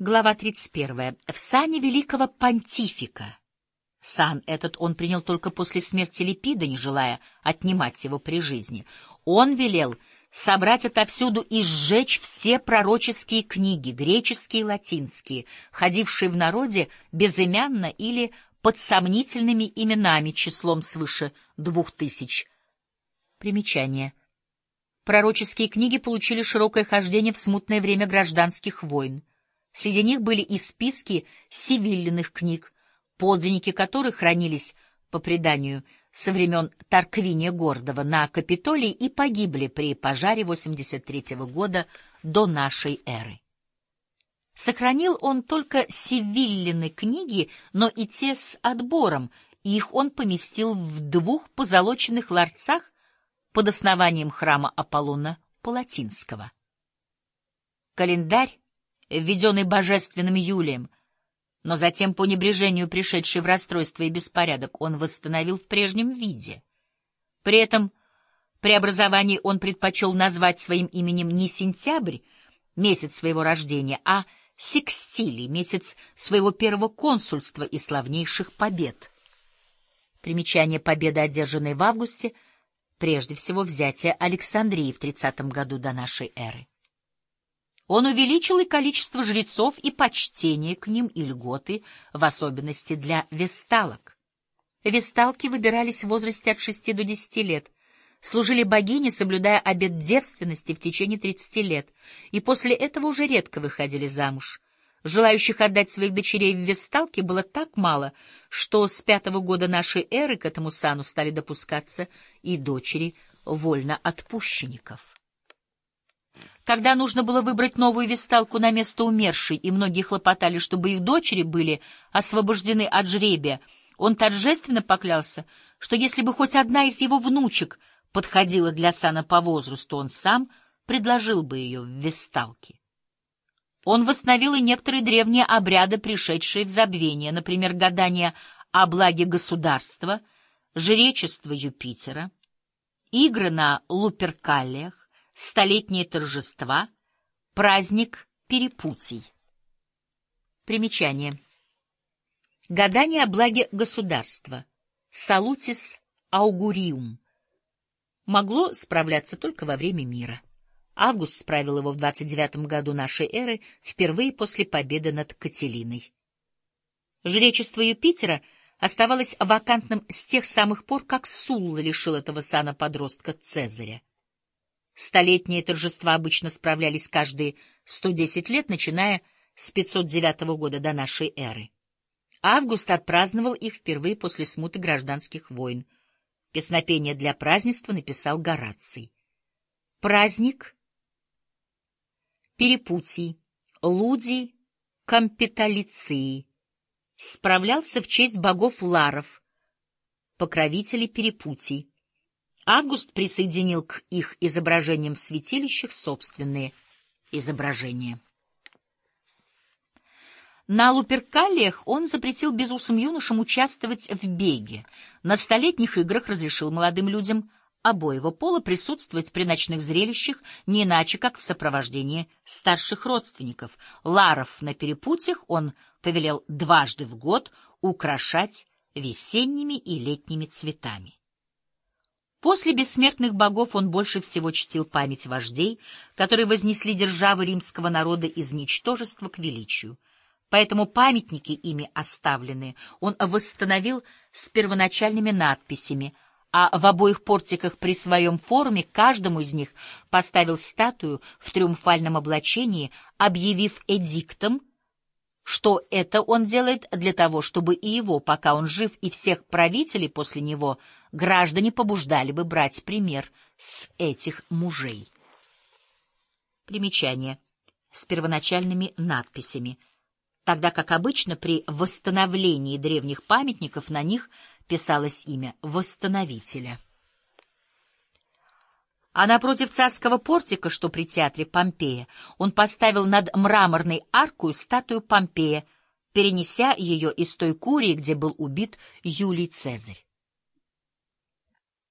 Глава 31. В сане великого понтифика. Сан этот он принял только после смерти Липида, не желая отнимать его при жизни. Он велел собрать отовсюду и сжечь все пророческие книги, греческие и латинские, ходившие в народе безымянно или под сомнительными именами числом свыше двух тысяч. Примечание. Пророческие книги получили широкое хождение в смутное время гражданских войн. Среди них были и списки сивиллиных книг, подлинники которых хранились, по преданию, со времен Тарквиния Гордова на Капитолии и погибли при пожаре 83 года до нашей эры. Сохранил он только сивиллины книги, но и те с отбором, их он поместил в двух позолоченных ларцах под основанием храма Аполлона Палатинского. Календарь введенный божественным Юлием, но затем по небрежению пришедший в расстройство и беспорядок он восстановил в прежнем виде. При этом преобразовании он предпочел назвать своим именем не сентябрь, месяц своего рождения, а секстилий, месяц своего первого консульства и славнейших побед. Примечание победы, одержанной в августе, прежде всего взятие Александрии в 30 году до нашей эры. Он увеличил и количество жрецов, и почтение к ним, и льготы, в особенности для весталок. Весталки выбирались в возрасте от шести до десяти лет, служили богине, соблюдая обет девственности в течение тридцати лет, и после этого уже редко выходили замуж. Желающих отдать своих дочерей в весталки было так мало, что с пятого года нашей эры к этому сану стали допускаться и дочери вольноотпущенников. Когда нужно было выбрать новую весталку на место умершей, и многие хлопотали, чтобы их дочери были освобождены от жребия, он торжественно поклялся, что если бы хоть одна из его внучек подходила для сана по возрасту, он сам предложил бы ее в весталке. Он восстановил и некоторые древние обряды, пришедшие в забвение, например, гадание о благе государства, жречество Юпитера, игры на луперкалиях, столетние торжества, праздник перепутий. Примечание. Гадание о благе государства. Салутис аугуриум. Могло справляться только во время мира. Август справил его в 29 году нашей эры, впервые после победы над Кателиной. Жречество Юпитера оставалось вакантным с тех самых пор, как Сулла лишил этого сана подростка Цезаря. Столетние торжества обычно справлялись каждые 110 лет, начиная с 509 года до нашей эры. Август отпраздновал их впервые после смуты гражданских войн. Песнопение для празднества написал Гораций. Праздник перепутий, лудий, компеталиции справлялся в честь богов Ларов, покровителей перепутий. Август присоединил к их изображениям в святилищах собственные изображения. На луперкалиях он запретил безусым юношам участвовать в беге. На столетних играх разрешил молодым людям обоего пола присутствовать при ночных зрелищах не иначе, как в сопровождении старших родственников. Ларов на перепутьях он повелел дважды в год украшать весенними и летними цветами. После бессмертных богов он больше всего чтил память вождей, которые вознесли державы римского народа из ничтожества к величию. Поэтому памятники ими оставленные он восстановил с первоначальными надписями, а в обоих портиках при своем форуме каждому из них поставил статую в триумфальном облачении, объявив эдиктом, что это он делает для того, чтобы и его, пока он жив, и всех правителей после него, граждане побуждали бы брать пример с этих мужей. Примечание. С первоначальными надписями. Тогда как обычно при восстановлении древних памятников на них писалось имя восстановителя. А напротив царского портика, что при театре Помпея, он поставил над мраморной аркой статую Помпея, перенеся ее из той курии, где был убит Юлий Цезарь.